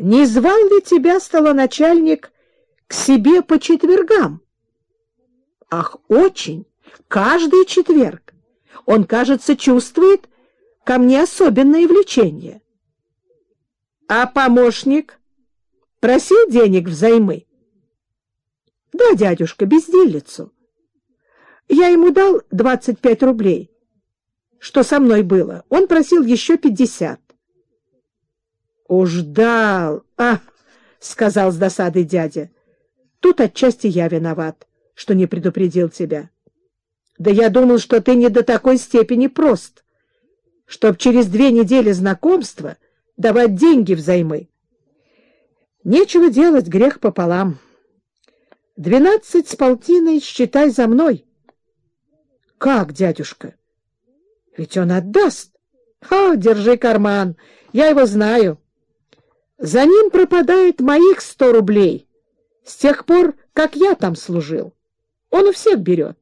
не звал ли тебя столоначальник к себе по четвергам? Ах, очень! Каждый четверг. Он, кажется, чувствует ко мне особенное влечение. А помощник просил денег взаймы? Да, дядюшка, безделицу. Я ему дал двадцать пять рублей, что со мной было. Он просил еще пятьдесят. Уж дал, а, сказал с досадой дядя. Тут отчасти я виноват, что не предупредил тебя. Да я думал, что ты не до такой степени прост, чтоб через две недели знакомства давать деньги взаймы. Нечего делать, грех пополам. Двенадцать с полтиной считай за мной. Как, дядюшка? Ведь он отдаст. О, держи карман, я его знаю. За ним пропадает моих сто рублей с тех пор, как я там служил. Он у всех берет.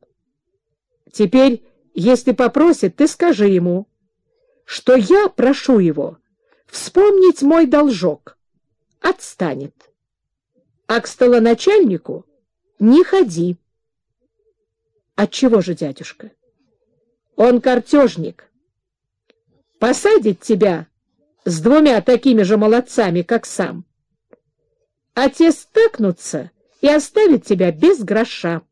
Теперь, если попросит, ты скажи ему, что я прошу его вспомнить мой должок. Отстанет. А к столоначальнику не ходи. Отчего же, дядюшка? Он картежник. Посадит тебя с двумя такими же молодцами, как сам. А те стакнутся и оставят тебя без гроша.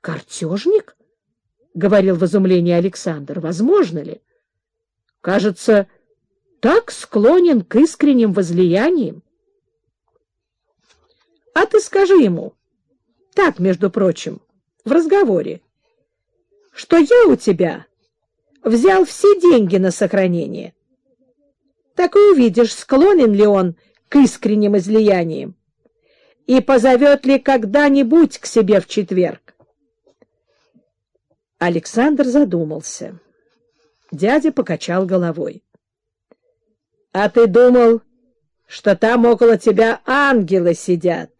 Картежник? — говорил в изумлении Александр. — Возможно ли? Кажется, так склонен к искренним возлияниям. А ты скажи ему, так, между прочим, в разговоре, что я у тебя взял все деньги на сохранение. Так и увидишь, склонен ли он к искренним излияниям и позовет ли когда-нибудь к себе в четверг. Александр задумался. Дядя покачал головой. — А ты думал, что там около тебя ангелы сидят?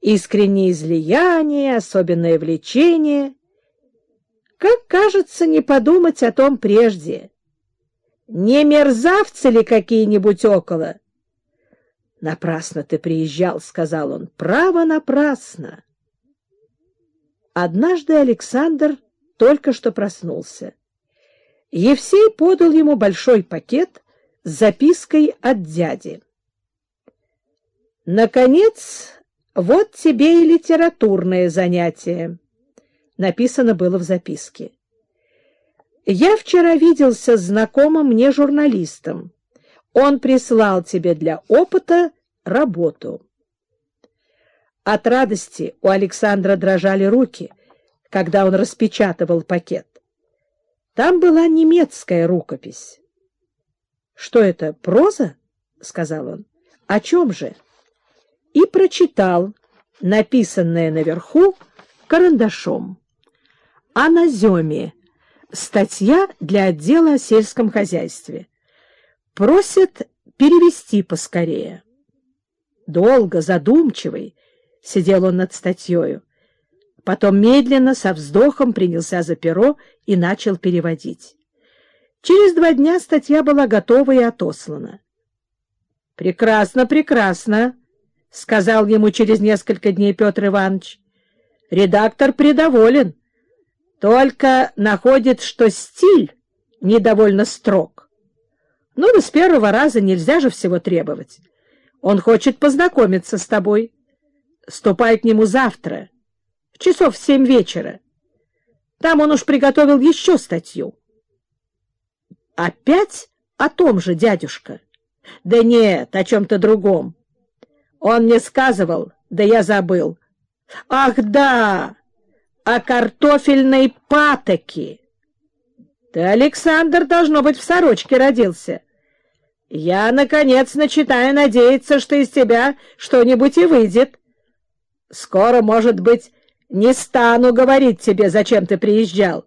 Искреннее излияние, особенное влечение. Как кажется, не подумать о том прежде. Не мерзавцы ли какие-нибудь около? — Напрасно ты приезжал, — сказал он. — Право напрасно. Однажды Александр только что проснулся. Евсей подал ему большой пакет с запиской от дяди. «Наконец, вот тебе и литературное занятие», — написано было в записке. «Я вчера виделся с знакомым мне журналистом. Он прислал тебе для опыта работу». От радости у Александра дрожали руки — когда он распечатывал пакет. Там была немецкая рукопись. — Что это, проза? — сказал он. — О чем же? И прочитал написанное наверху карандашом. О наземе. Статья для отдела о сельском хозяйстве. Просят перевести поскорее. Долго, задумчивый, сидел он над статьей. Потом медленно, со вздохом принялся за перо и начал переводить. Через два дня статья была готова и отослана. — Прекрасно, прекрасно, — сказал ему через несколько дней Петр Иванович. — Редактор предоволен, только находит, что стиль недовольно строг. Ну да с первого раза нельзя же всего требовать. Он хочет познакомиться с тобой. Ступай к нему завтра. — часов в семь вечера. Там он уж приготовил еще статью. — Опять о том же, дядюшка? — Да нет, о чем-то другом. Он мне сказывал, да я забыл. — Ах, да! О картофельной патоке! Ты, Александр, должно быть, в сорочке родился. Я, наконец, начинаю надеяться, что из тебя что-нибудь и выйдет. Скоро, может быть, не стану говорить тебе, зачем ты приезжал.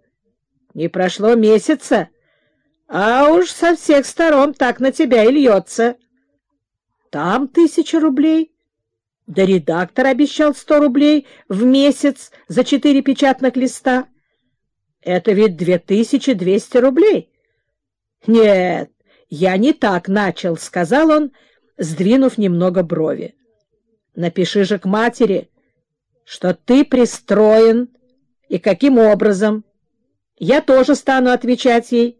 Не прошло месяца, а уж со всех сторон так на тебя и льется. Там тысяча рублей. Да редактор обещал сто рублей в месяц за четыре печатных листа. Это ведь две тысячи двести рублей. Нет, я не так начал, — сказал он, сдвинув немного брови. Напиши же к матери, что ты пристроен и каким образом. Я тоже стану отвечать ей.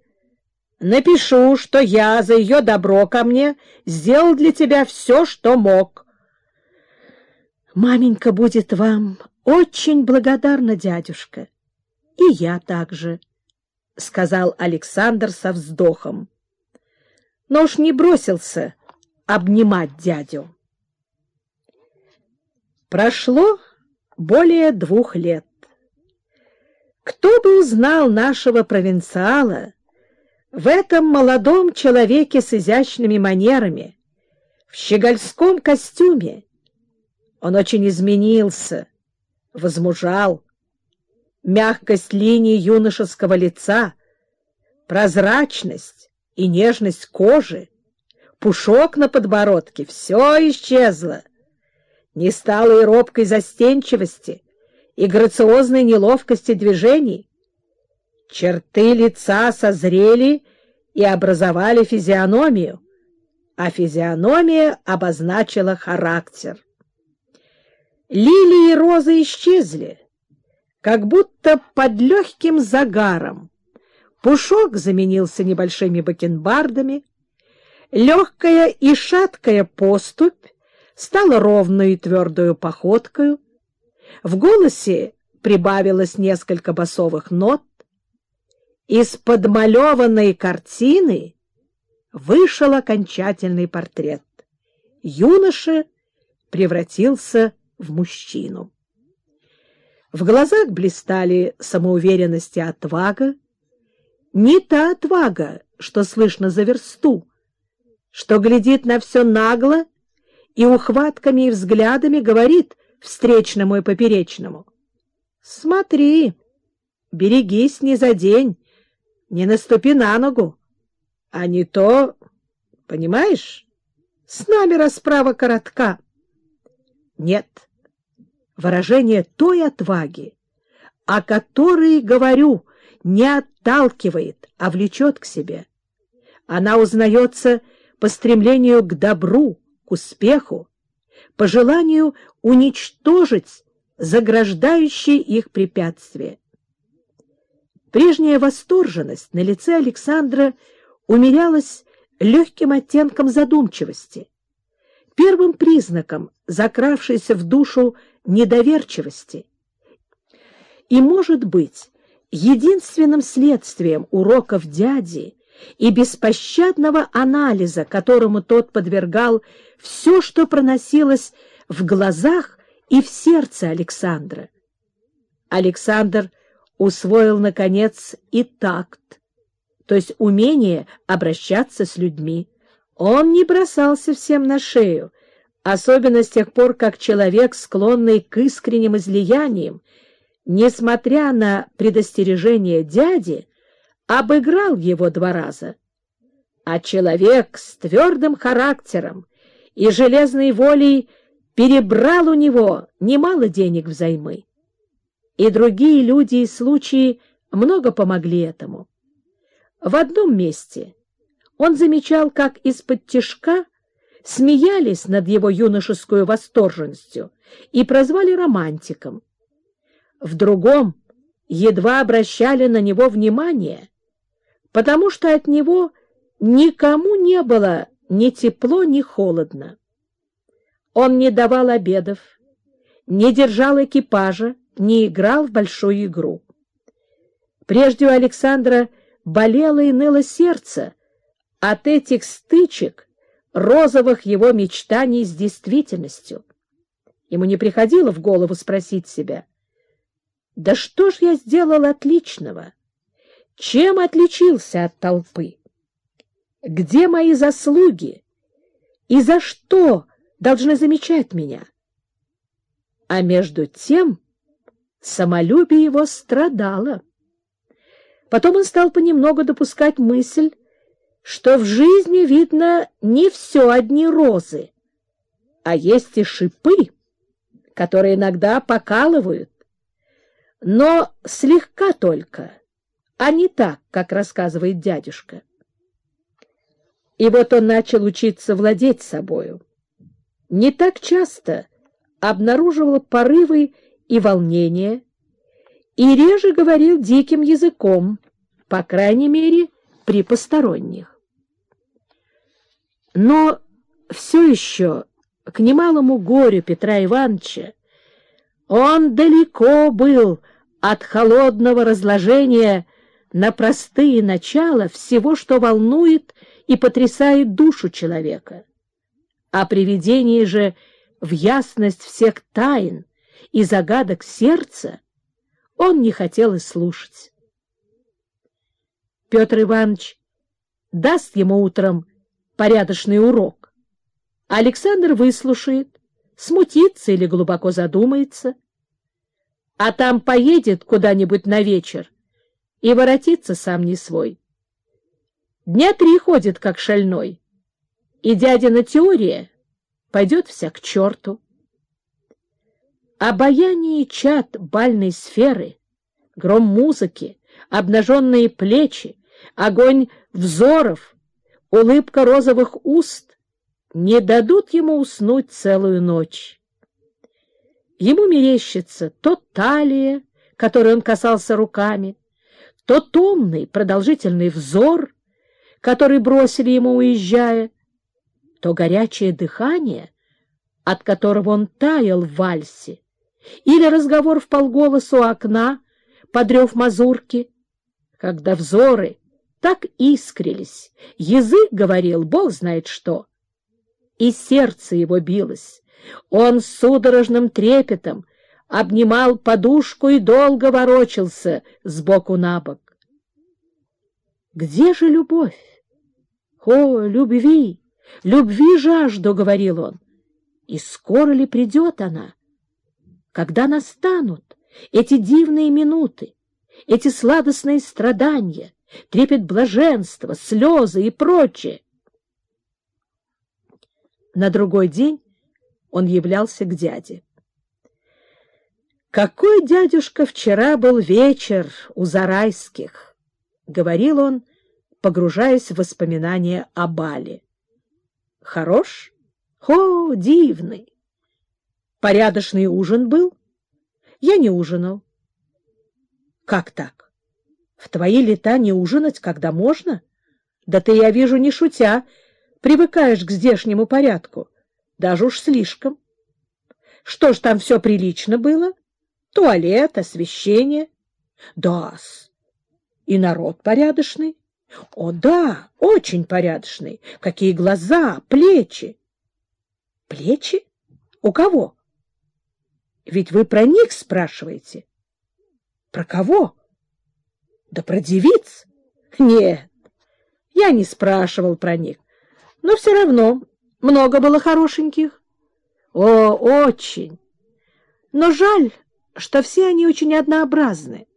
Напишу, что я за ее добро ко мне сделал для тебя все, что мог. Маменька будет вам очень благодарна, дядюшка. И я также, — сказал Александр со вздохом. Но уж не бросился обнимать дядю. Прошло более двух лет. Кто бы узнал нашего провинциала в этом молодом человеке с изящными манерами, в щегольском костюме? Он очень изменился, возмужал. Мягкость линий юношеского лица, прозрачность и нежность кожи, пушок на подбородке — все исчезло. Не стало и робкой застенчивости, и грациозной неловкости движений. Черты лица созрели и образовали физиономию, а физиономия обозначила характер. Лилии и розы исчезли, как будто под легким загаром. Пушок заменился небольшими бакенбардами, легкая и шаткая поступь стала ровную и твердую походкою, в голосе прибавилось несколько басовых нот. Из подмалеванной картины вышел окончательный портрет. Юноша превратился в мужчину. В глазах блистали самоуверенность и отвага, не та отвага, что слышно за версту, что глядит на все нагло и ухватками и взглядами говорит встречному и поперечному. Смотри, берегись не за день, не наступи на ногу, а не то, понимаешь, с нами расправа коротка. Нет, выражение той отваги, о которой, говорю, не отталкивает, а влечет к себе. Она узнается по стремлению к добру, к успеху, по желанию уничтожить заграждающие их препятствия. Прежняя восторженность на лице Александра умерялась легким оттенком задумчивости, первым признаком закравшейся в душу недоверчивости. И, может быть, единственным следствием уроков дяди и беспощадного анализа, которому тот подвергал все, что проносилось в глазах и в сердце Александра. Александр усвоил, наконец, и такт, то есть умение обращаться с людьми. Он не бросался всем на шею, особенно с тех пор, как человек, склонный к искренним излияниям, несмотря на предостережение дяди, обыграл его два раза. А человек с твердым характером и железной волей перебрал у него немало денег взаймы. И другие люди и случаи много помогли этому. В одном месте он замечал, как из-под тишка смеялись над его юношескую восторженностью и прозвали романтиком. В другом едва обращали на него внимание, потому что от него никому не было ни тепло, ни холодно. Он не давал обедов, не держал экипажа, не играл в большую игру. Прежде у Александра болело и ныло сердце от этих стычек розовых его мечтаний с действительностью. Ему не приходило в голову спросить себя, «Да что ж я сделал отличного?» Чем отличился от толпы? Где мои заслуги? И за что должны замечать меня? А между тем самолюбие его страдало. Потом он стал понемногу допускать мысль, что в жизни, видно, не все одни розы, а есть и шипы, которые иногда покалывают, но слегка только — а не так, как рассказывает дядюшка. И вот он начал учиться владеть собою. Не так часто обнаруживал порывы и волнения, и реже говорил диким языком, по крайней мере, при посторонних. Но все еще, к немалому горю Петра Ивановича, он далеко был от холодного разложения на простые начала всего, что волнует и потрясает душу человека. А приведение же в ясность всех тайн и загадок сердца он не хотел и слушать. Петр Иванович даст ему утром порядочный урок. Александр выслушает, смутится или глубоко задумается, а там поедет куда-нибудь на вечер и воротится сам не свой. Дня три ходит, как шальной, и дядина теория пойдет вся к черту. Обаяние чад бальной сферы, гром музыки, обнаженные плечи, огонь взоров, улыбка розовых уст не дадут ему уснуть целую ночь. Ему мерещится то талия, которой он касался руками, то томный продолжительный взор, который бросили ему, уезжая, то горячее дыхание, от которого он таял в вальсе, или разговор в полголоса у окна, подрев мазурки, когда взоры так искрились, язык говорил, бог знает что, и сердце его билось. Он с судорожным трепетом обнимал подушку и долго ворочался сбоку на бок. Где же любовь? О, любви! Любви жажду, — говорил он. И скоро ли придет она? Когда настанут эти дивные минуты, эти сладостные страдания, трепет блаженства, слезы и прочее? На другой день он являлся к дяде. «Какой, дядюшка, вчера был вечер у Зарайских!» — говорил он, погружаясь в воспоминания о бале. Хорош? О, дивный! Порядочный ужин был? Я не ужинал. Как так? В твои лета не ужинать, когда можно? Да ты, я вижу, не шутя, привыкаешь к здешнему порядку. Даже уж слишком. Что ж, там все прилично было? Туалет, освещение. Да-с. И народ порядочный. О, да, очень порядочный. Какие глаза, плечи. Плечи? У кого? Ведь вы про них спрашиваете. Про кого? Да про девиц. Нет, я не спрашивал про них. Но все равно много было хорошеньких. О, очень. Но жаль, что все они очень однообразны.